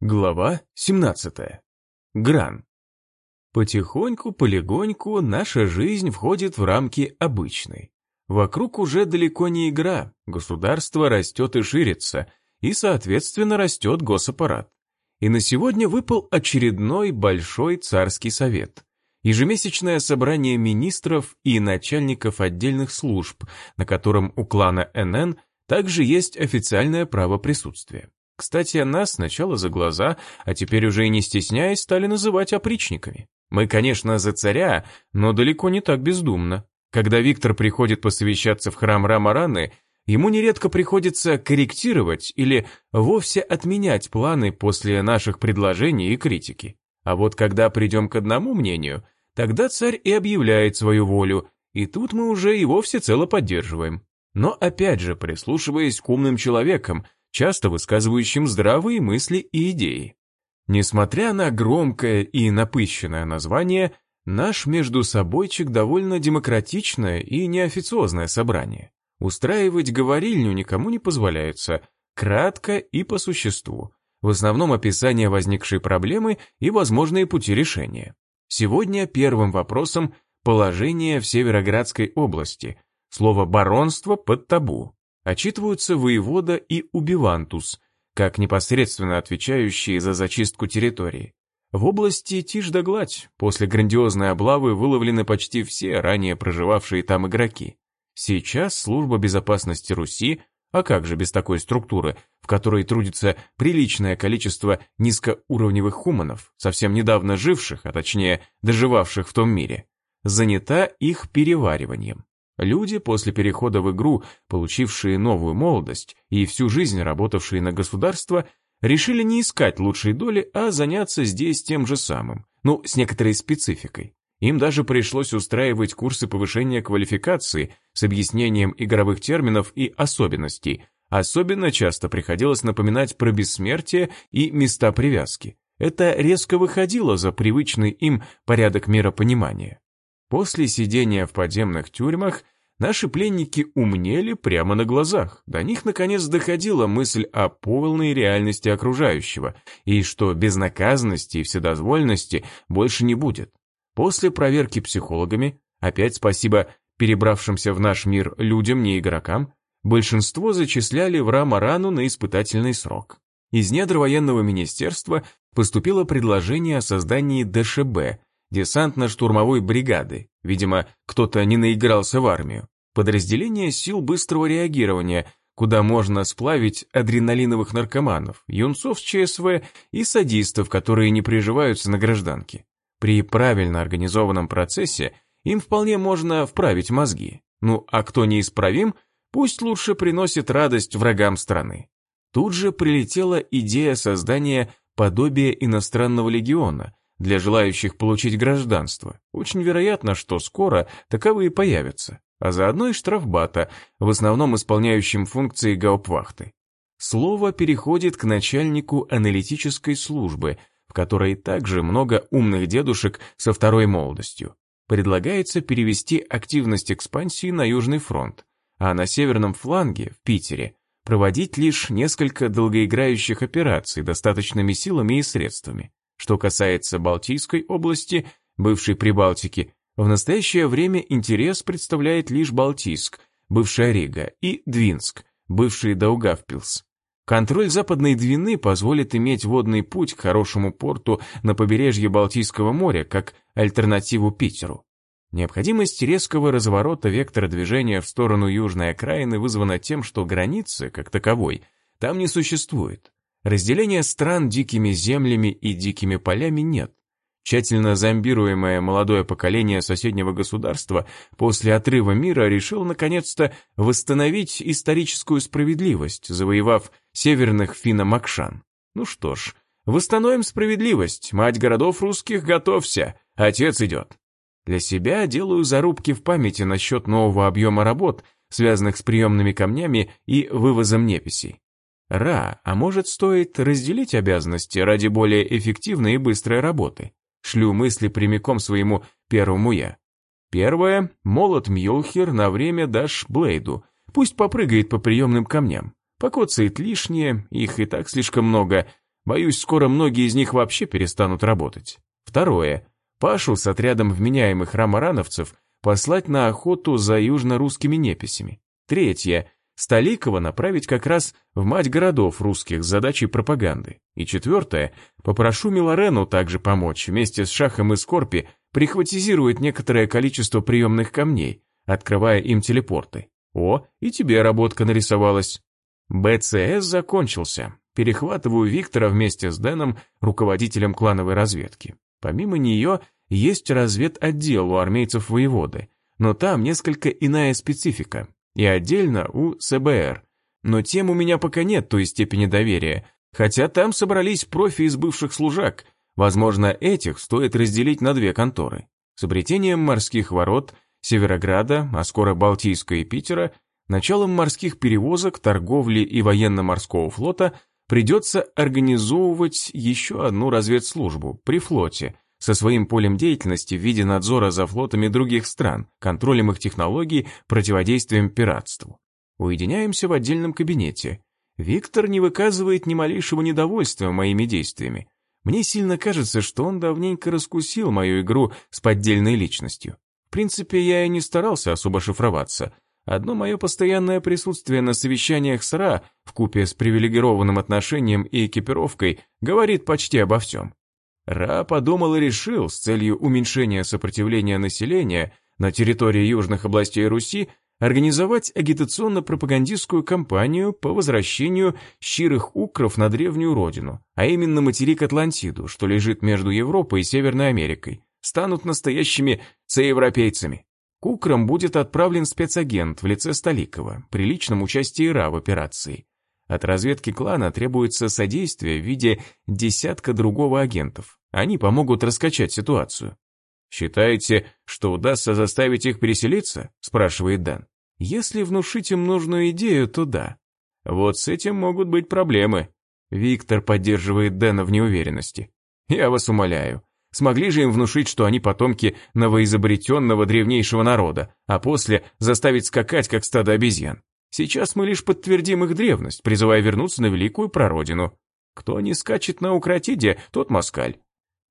Глава 17. Гран. Потихоньку, полегоньку наша жизнь входит в рамки обычной. Вокруг уже далеко не игра, государство растет и ширится, и, соответственно, растет госаппарат. И на сегодня выпал очередной большой царский совет. Ежемесячное собрание министров и начальников отдельных служб, на котором у клана НН также есть официальное право присутствия. Кстати, нас сначала за глаза, а теперь уже и не стесняясь, стали называть опричниками. Мы, конечно, за царя, но далеко не так бездумно. Когда Виктор приходит посовещаться в храм Рамараны, ему нередко приходится корректировать или вовсе отменять планы после наших предложений и критики. А вот когда придем к одному мнению, тогда царь и объявляет свою волю, и тут мы уже его всецело поддерживаем. Но опять же, прислушиваясь к умным человекам, часто высказывающим здравые мысли и идеи. Несмотря на громкое и напыщенное название, наш между собойчик довольно демократичное и неофициозное собрание. Устраивать говорильню никому не позволяется, кратко и по существу. В основном описание возникшей проблемы и возможные пути решения. Сегодня первым вопросом положение в Североградской области. Слово «баронство» под табу отчитываются воевода и убивантус, как непосредственно отвечающие за зачистку территории. В области тишь да гладь, после грандиозной облавы выловлены почти все ранее проживавшие там игроки. Сейчас служба безопасности Руси, а как же без такой структуры, в которой трудится приличное количество низкоуровневых хуманов, совсем недавно живших, а точнее доживавших в том мире, занята их перевариванием. Люди, после перехода в игру, получившие новую молодость и всю жизнь работавшие на государство, решили не искать лучшей доли, а заняться здесь тем же самым, ну, с некоторой спецификой. Им даже пришлось устраивать курсы повышения квалификации с объяснением игровых терминов и особенностей. Особенно часто приходилось напоминать про бессмертие и места привязки. Это резко выходило за привычный им порядок миропонимания. После сидения в подземных тюрьмах наши пленники умнели прямо на глазах. До них наконец доходила мысль о полной реальности окружающего и что безнаказанности и вседозвольности больше не будет. После проверки психологами, опять спасибо перебравшимся в наш мир людям, не игрокам, большинство зачисляли в Рамарану на испытательный срок. Из недр военного министерства поступило предложение о создании ДШБ – десантно-штурмовой бригады. Видимо, кто-то не наигрался в армию. Подразделение сил быстрого реагирования, куда можно сплавить адреналиновых наркоманов, юнцов с ЧСВ и садистов, которые не приживаются на гражданке. При правильно организованном процессе им вполне можно вправить мозги. Ну, а кто неисправим, пусть лучше приносит радость врагам страны. Тут же прилетела идея создания подобия иностранного легиона, для желающих получить гражданство. Очень вероятно, что скоро таковые появятся, а заодно и штрафбата, в основном исполняющим функции гауптвахты. Слово переходит к начальнику аналитической службы, в которой также много умных дедушек со второй молодостью. Предлагается перевести активность экспансии на Южный фронт, а на северном фланге, в Питере, проводить лишь несколько долгоиграющих операций достаточными силами и средствами. Что касается Балтийской области, бывшей Прибалтики, в настоящее время интерес представляет лишь Балтийск, бывшая Рига, и Двинск, бывший Даугавпилс. Контроль Западной Двины позволит иметь водный путь к хорошему порту на побережье Балтийского моря как альтернативу Питеру. Необходимость резкого разворота вектора движения в сторону южной окраины вызвана тем, что границы, как таковой, там не существует. Разделения стран дикими землями и дикими полями нет. Тщательно зомбируемое молодое поколение соседнего государства после отрыва мира решил наконец-то восстановить историческую справедливость, завоевав северных финно-макшан. Ну что ж, восстановим справедливость, мать городов русских, готовься, отец идет. Для себя делаю зарубки в памяти насчет нового объема работ, связанных с приемными камнями и вывозом неписей. Ра, а может стоит разделить обязанности ради более эффективной и быстрой работы? Шлю мысли прямиком своему первому я. Первое, молот Мьолхер на время дашь Блейду. Пусть попрыгает по приемным камням. Покоцает лишнее, их и так слишком много. Боюсь, скоро многие из них вообще перестанут работать. Второе. Пашу с отрядом вменяемых рамарановцев послать на охоту за южно-русскими неписями. Третье. Столикова направить как раз в мать городов русских с задачей пропаганды. И четвертое. Попрошу Миларену также помочь вместе с Шахом и Скорпи прихватизировать некоторое количество приемных камней, открывая им телепорты. О, и тебе работка нарисовалась. БЦС закончился. Перехватываю Виктора вместе с Дэном, руководителем клановой разведки. Помимо нее есть разведотдел у армейцев воеводы, но там несколько иная специфика. И отдельно у СБР. Но тем у меня пока нет той степени доверия, хотя там собрались профи из бывших служак. Возможно, этих стоит разделить на две конторы. С обретением морских ворот, Северограда, а скоро Балтийска и Питера, началом морских перевозок, торговли и военно-морского флота придется организовывать еще одну разведслужбу при флоте со своим полем деятельности в виде надзора за флотами других стран, контролем их технологий, противодействием пиратству. Уединяемся в отдельном кабинете. Виктор не выказывает ни малейшего недовольства моими действиями. Мне сильно кажется, что он давненько раскусил мою игру с поддельной личностью. В принципе, я и не старался особо шифроваться – Одно мое постоянное присутствие на совещаниях с РА, вкупе с привилегированным отношением и экипировкой, говорит почти обо всем. Ра подумал и решил с целью уменьшения сопротивления населения на территории южных областей Руси организовать агитационно-пропагандистскую кампанию по возвращению щирых укров на древнюю родину, а именно материк Атлантиду, что лежит между Европой и Северной Америкой, станут настоящими цеевропейцами. К Украм будет отправлен спецагент в лице Столикова при личном участии РА в операции. От разведки клана требуется содействие в виде десятка другого агентов. Они помогут раскачать ситуацию. «Считаете, что удастся заставить их переселиться?» – спрашивает Дан. «Если внушить им нужную идею, то да. Вот с этим могут быть проблемы». Виктор поддерживает Дэна в неуверенности. «Я вас умоляю, Смогли же им внушить, что они потомки новоизобретенного древнейшего народа, а после заставить скакать, как стадо обезьян. Сейчас мы лишь подтвердим их древность, призывая вернуться на великую прародину. Кто не скачет на Укротиде, тот москаль.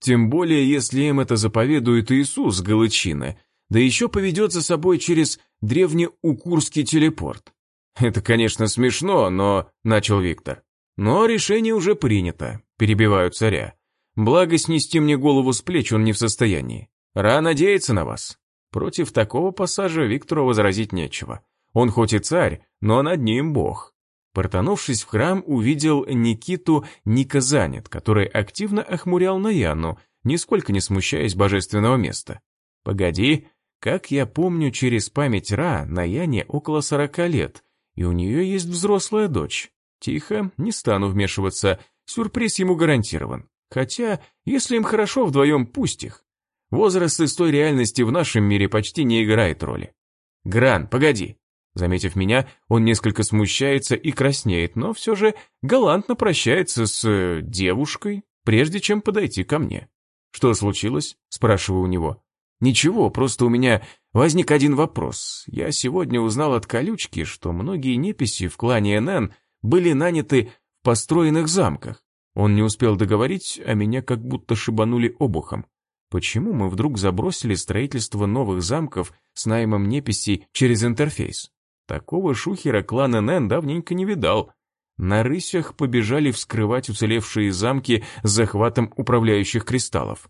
Тем более, если им это заповедует Иисус Галычины, да еще поведет за собой через древнеукурский телепорт. Это, конечно, смешно, но... — начал Виктор. Но решение уже принято, перебиваю царя. Благо снести мне голову с плеч он не в состоянии. Ра надеется на вас. Против такого пассажа Виктору возразить нечего. Он хоть и царь, но над ним бог. Портанувшись в храм, увидел Никиту Никозанет, который активно охмурял Наяну, нисколько не смущаясь божественного места. Погоди, как я помню, через память Ра Наяне около сорока лет, и у нее есть взрослая дочь. Тихо, не стану вмешиваться, сюрприз ему гарантирован. Хотя, если им хорошо вдвоем, пусть их. Возраст из той реальности в нашем мире почти не играет роли. Гран, погоди. Заметив меня, он несколько смущается и краснеет, но все же галантно прощается с э, девушкой, прежде чем подойти ко мне. «Что случилось?» – спрашиваю у него. «Ничего, просто у меня возник один вопрос. Я сегодня узнал от колючки, что многие неписи в клане НН были наняты в построенных замках. Он не успел договорить, а меня как будто шибанули обухом. Почему мы вдруг забросили строительство новых замков с наймом неписей через интерфейс? Такого шухера клан НН давненько не видал. На рысях побежали вскрывать уцелевшие замки с захватом управляющих кристаллов.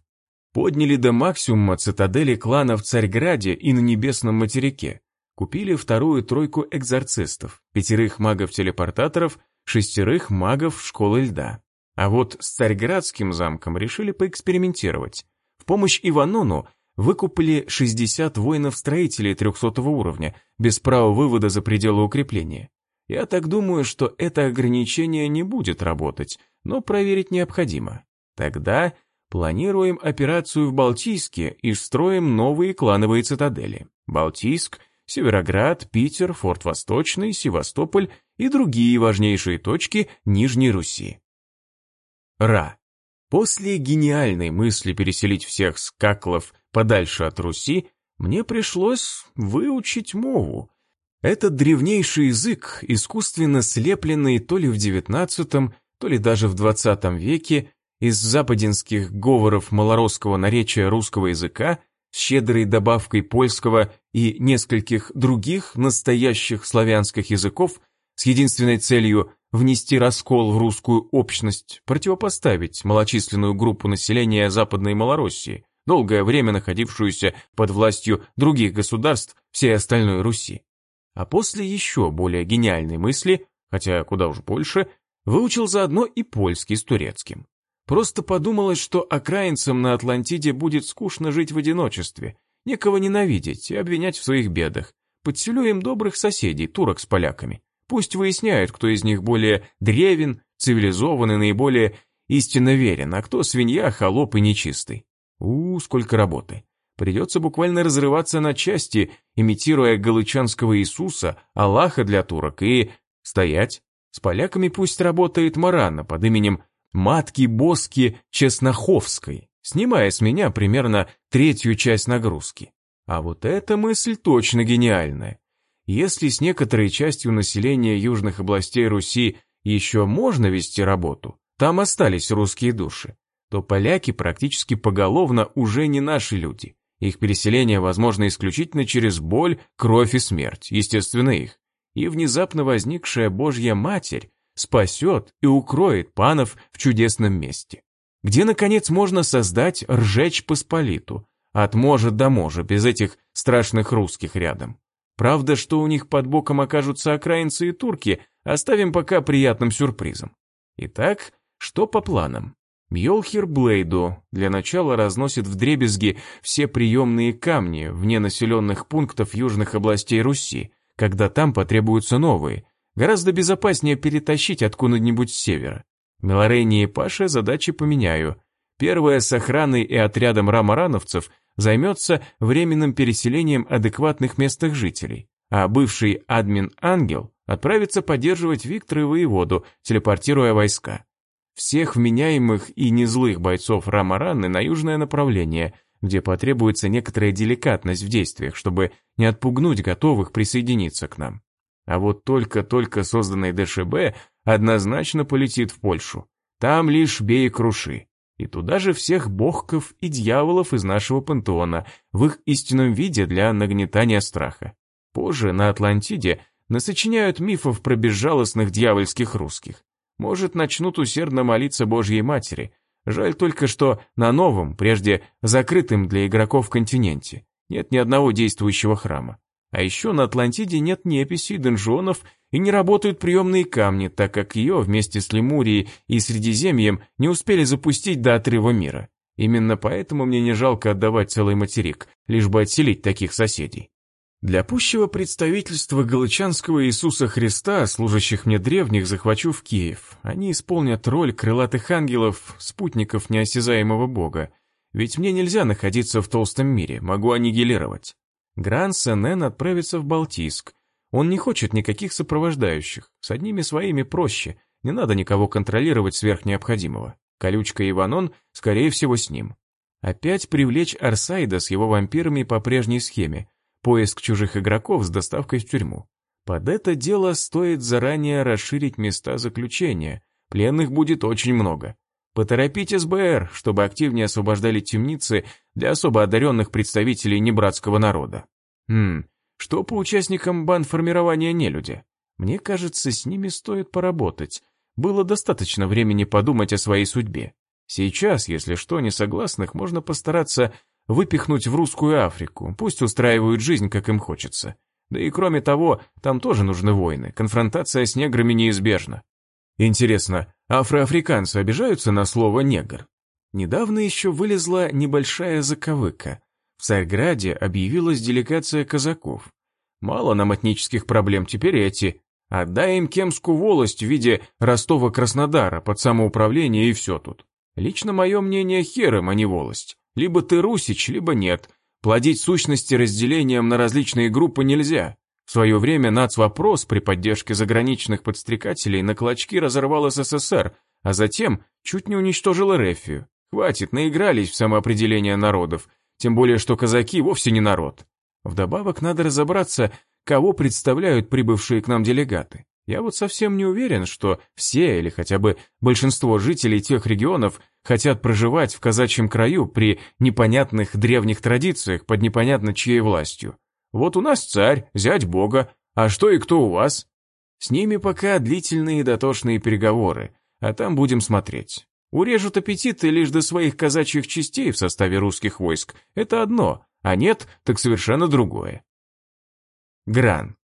Подняли до максимума цитадели клана в Царьграде и на Небесном материке. Купили вторую тройку экзорцистов, пятерых магов-телепортаторов, шестерых магов школы льда. А вот с Царьградским замком решили поэкспериментировать. В помощь Иванону выкупили 60 воинов-строителей 300 уровня, без права вывода за пределы укрепления. Я так думаю, что это ограничение не будет работать, но проверить необходимо. Тогда планируем операцию в Балтийске и строим новые клановые цитадели. Балтийск, Североград, Питер, Форт Восточный, Севастополь и другие важнейшие точки Нижней Руси. Ра. После гениальной мысли переселить всех скаклов подальше от Руси, мне пришлось выучить мову. Это древнейший язык, искусственно слепленный то ли в XIX, то ли даже в 20 веке из западинских говоров малоросского наречия русского языка с щедрой добавкой польского и нескольких других настоящих славянских языков с единственной целью внести раскол в русскую общность, противопоставить малочисленную группу населения Западной Малороссии, долгое время находившуюся под властью других государств всей остальной Руси. А после еще более гениальной мысли, хотя куда уж больше, выучил заодно и польский с турецким. Просто подумалось, что окраинцам на Атлантиде будет скучно жить в одиночестве, некого ненавидеть и обвинять в своих бедах. Подселю им добрых соседей, турок с поляками. Пусть выясняют, кто из них более древен, цивилизован и наиболее истинно верен, а кто свинья, холоп и нечистый. У, сколько работы. Придется буквально разрываться на части, имитируя галычанского Иисуса, Аллаха для турок, и стоять. С поляками пусть работает Марана под именем Матки Боски Чесноховской, снимая с меня примерно третью часть нагрузки. А вот эта мысль точно гениальная. Если с некоторой частью населения южных областей Руси еще можно вести работу, там остались русские души, то поляки практически поголовно уже не наши люди. Их переселение возможно исключительно через боль, кровь и смерть, естественно их. И внезапно возникшая Божья Матерь спасет и укроет панов в чудесном месте, где, наконец, можно создать ржечь посполиту, от можа до можа, без этих страшных русских рядом. Правда, что у них под боком окажутся окраинцы и турки, оставим пока приятным сюрпризом. Итак, что по планам? Мьолхир Блейду для начала разносит в дребезги все приемные камни вне населенных пунктов южных областей Руси, когда там потребуются новые. Гораздо безопаснее перетащить откуда-нибудь с севера. Мелорейни и Паше задачи поменяю. Первая с охраной и отрядом рамарановцев займется временным переселением адекватных местных жителей, а бывший админ-ангел отправится поддерживать Виктора и воеводу, телепортируя войска всех вменяемых и незлых бойцов Рамараны на южное направление, где потребуется некоторая деликатность в действиях, чтобы не отпугнуть готовых присоединиться к нам. А вот только-только созданный ДШБ однозначно полетит в Польшу. Там лишь бей и круши. И туда же всех богков и дьяволов из нашего пантеона в их истинном виде для нагнетания страха. Позже на Атлантиде насочиняют мифов про безжалостных дьявольских русских. Может, начнут усердно молиться Божьей Матери. Жаль только, что на новом, прежде закрытом для игроков континенте, нет ни одного действующего храма. А еще на Атлантиде нет неписей, донжонов и не работают приемные камни, так как ее вместе с Лемурией и Средиземьем не успели запустить до отрыва мира. Именно поэтому мне не жалко отдавать целый материк, лишь бы отселить таких соседей. Для пущего представительства Галычанского Иисуса Христа, служащих мне древних, захвачу в Киев. Они исполнят роль крылатых ангелов, спутников неосязаемого Бога. Ведь мне нельзя находиться в толстом мире, могу аннигилировать. Гран Сенен отправится в Балтийск. Он не хочет никаких сопровождающих, с одними своими проще, не надо никого контролировать сверх необходимого. Колючка и Ванон, скорее всего, с ним. Опять привлечь Арсайда с его вампирами по прежней схеме, поиск чужих игроков с доставкой в тюрьму. Под это дело стоит заранее расширить места заключения, пленных будет очень много. Поторопить СБР, чтобы активнее освобождали темницы для особо одаренных представителей небратского народа. Хм, что по участникам бандформирования нелюдя? Мне кажется, с ними стоит поработать. Было достаточно времени подумать о своей судьбе. Сейчас, если что, несогласных можно постараться выпихнуть в русскую Африку, пусть устраивают жизнь, как им хочется. Да и кроме того, там тоже нужны войны, конфронтация с неграми неизбежна. Интересно, афроафриканцы обижаются на слово «негр»? Недавно еще вылезла небольшая заковыка. В Царьграде объявилась делегация казаков. Мало нам этнических проблем, теперь эти. Отдай им кемскую волость в виде Ростова-Краснодара под самоуправление и все тут. Лично мое мнение хером, а не волость. Либо ты русич, либо нет. Плодить сущности разделением на различные группы нельзя. В свое время нацвопрос при поддержке заграничных подстрекателей на клочки разорвал СССР, а затем чуть не уничтожил Эрефию. Хватит, наигрались в самоопределение народов, тем более что казаки вовсе не народ. Вдобавок надо разобраться, кого представляют прибывшие к нам делегаты. Я вот совсем не уверен, что все или хотя бы большинство жителей тех регионов хотят проживать в казачьем краю при непонятных древних традициях под непонятно чьей властью. Вот у нас царь, зять бога, а что и кто у вас? С ними пока длительные дотошные переговоры, а там будем смотреть. Урежут аппетиты лишь до своих казачьих частей в составе русских войск. Это одно, а нет, так совершенно другое. Гран.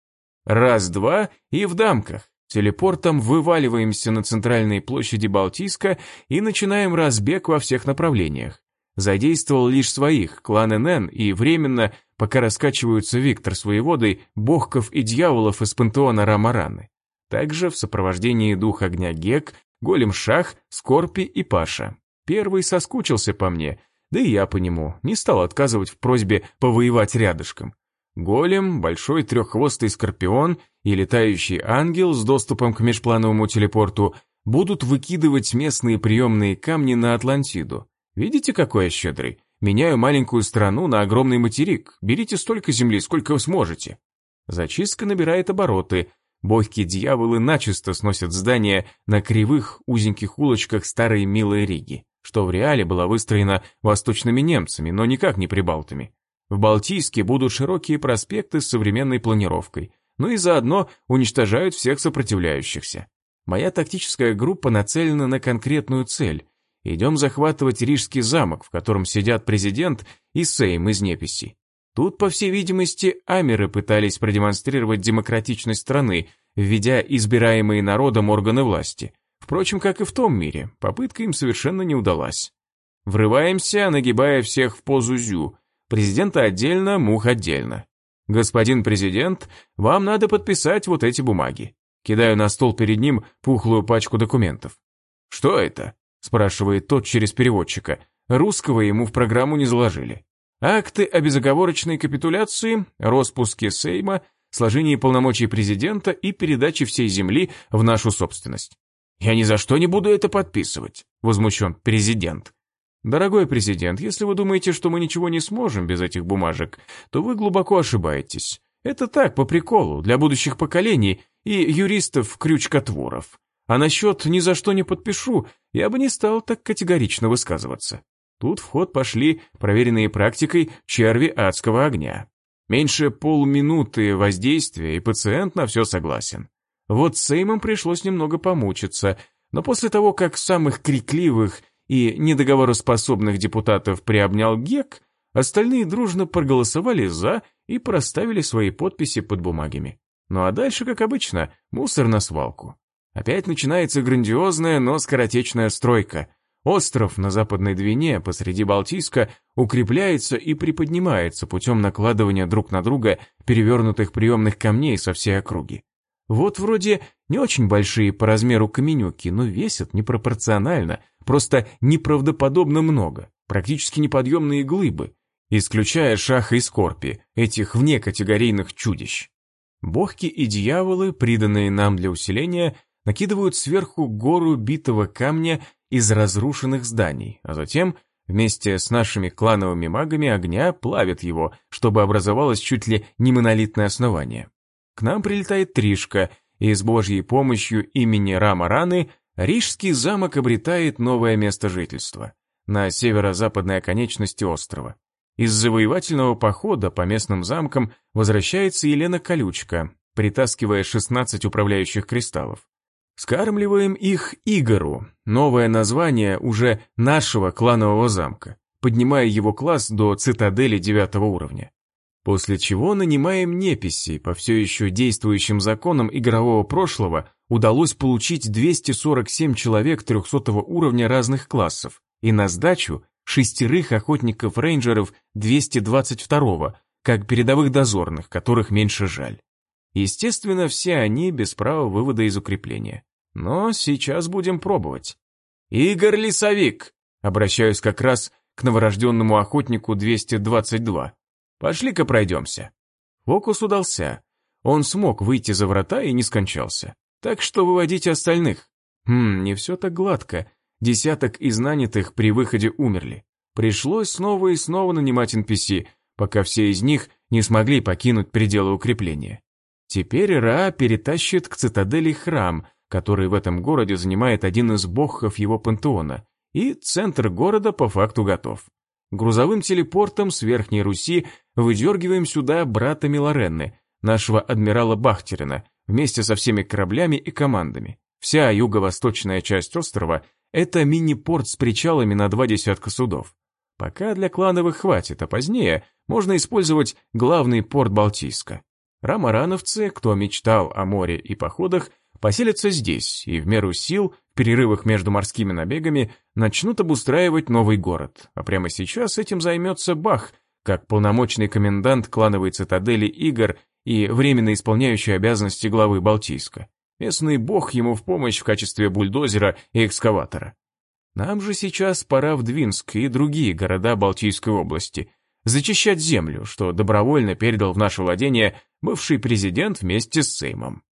Раз-два и в дамках. Телепортом вываливаемся на центральной площади Балтийска и начинаем разбег во всех направлениях. Задействовал лишь своих, клан НН, и временно, пока раскачиваются Виктор с воеводой, Богков и Дьяволов из пантеона Рамараны. Также в сопровождении дух огня Гек, Голем Шах, Скорпи и Паша. Первый соскучился по мне, да и я по нему, не стал отказывать в просьбе повоевать рядышком. Голем, большой треххвостый скорпион и летающий ангел с доступом к межплановому телепорту будут выкидывать местные приемные камни на Атлантиду. Видите, какой я щедрый? Меняю маленькую страну на огромный материк. Берите столько земли, сколько сможете. Зачистка набирает обороты. Богки-дьяволы начисто сносят здания на кривых узеньких улочках старой милой Риги, что в реале была выстроена восточными немцами, но никак не прибалтами. В Балтийске будут широкие проспекты с современной планировкой, ну и заодно уничтожают всех сопротивляющихся. Моя тактическая группа нацелена на конкретную цель. Идем захватывать Рижский замок, в котором сидят президент и Сейм из неписи. Тут, по всей видимости, амеры пытались продемонстрировать демократичность страны, введя избираемые народом органы власти. Впрочем, как и в том мире, попытка им совершенно не удалась. Врываемся, нагибая всех в позу зю, Президента отдельно, мух отдельно. Господин президент, вам надо подписать вот эти бумаги. Кидаю на стол перед ним пухлую пачку документов. Что это? спрашивает тот через переводчика. Русского ему в программу не заложили. Акты о безоговорочной капитуляции, распуске Сейма, сложении полномочий президента и передаче всей земли в нашу собственность. «Я ни за что не буду это подписывать», — возмущен президент. Дорогой президент, если вы думаете, что мы ничего не сможем без этих бумажек, то вы глубоко ошибаетесь. Это так, по приколу, для будущих поколений и юристов-крючкотворов. А насчет «ни за что не подпишу» я бы не стал так категорично высказываться. Тут в ход пошли проверенные практикой черви адского огня. Меньше полминуты воздействия, и пациент на все согласен. Вот с Сеймом пришлось немного помучиться, но после того, как самых крикливых и недоговороспособных депутатов приобнял ГЕК, остальные дружно проголосовали «за» и проставили свои подписи под бумагами. Ну а дальше, как обычно, мусор на свалку. Опять начинается грандиозная, но скоротечная стройка. Остров на западной Двине посреди Балтийска укрепляется и приподнимается путем накладывания друг на друга перевернутых приемных камней со всей округи. Вот вроде не очень большие по размеру каменюки, но весят непропорционально, просто неправдоподобно много, практически неподъемные глыбы, исключая шаха и скорпи, этих внекатегорийных чудищ. Богки и дьяволы, приданные нам для усиления, накидывают сверху гору битого камня из разрушенных зданий, а затем вместе с нашими клановыми магами огня плавят его, чтобы образовалось чуть ли не монолитное основание. К нам прилетает Тришка, и с божьей помощью имени Рама-Раны Рижский замок обретает новое место жительства на северо-западной оконечности острова. Из завоевательного похода по местным замкам возвращается Елена Колючка, притаскивая 16 управляющих кристаллов. Скармливаем их Игору, новое название уже нашего кланового замка, поднимая его класс до цитадели девятого уровня. После чего нанимаем неписи, по все еще действующим законам игрового прошлого удалось получить 247 человек 300 уровня разных классов и на сдачу шестерых охотников-рейнджеров 222 как передовых дозорных, которых меньше жаль. Естественно, все они без права вывода из укрепления. Но сейчас будем пробовать. «Игорь Лесовик!» Обращаюсь как раз к новорожденному охотнику 222. Пошли-ка пройдемся. Фокус удался. Он смог выйти за врата и не скончался. Так что выводите остальных. Хм, не все так гладко. Десяток из нанятых при выходе умерли. Пришлось снова и снова нанимать NPC, пока все из них не смогли покинуть пределы укрепления. Теперь Ра перетащит к цитадели храм, который в этом городе занимает один из богов его пантеона, и центр города по факту готов. Грузовым телепортом с Верхней Руси выдергиваем сюда брата Милоренны, нашего адмирала Бахтерина, вместе со всеми кораблями и командами. Вся юго-восточная часть острова – это мини-порт с причалами на два десятка судов. Пока для клановых хватит, а позднее можно использовать главный порт Балтийска. Рамарановцы, кто мечтал о море и походах, поселятся здесь и в меру сил, в перерывах между морскими набегами, начнут обустраивать новый город. А прямо сейчас этим займется Бах, как полномочный комендант клановой цитадели Игр и временно исполняющий обязанности главы Балтийска. Местный бог ему в помощь в качестве бульдозера и экскаватора. Нам же сейчас пора в Двинск и другие города Балтийской области, зачищать землю, что добровольно передал в наше владение бывший президент вместе с Сеймом.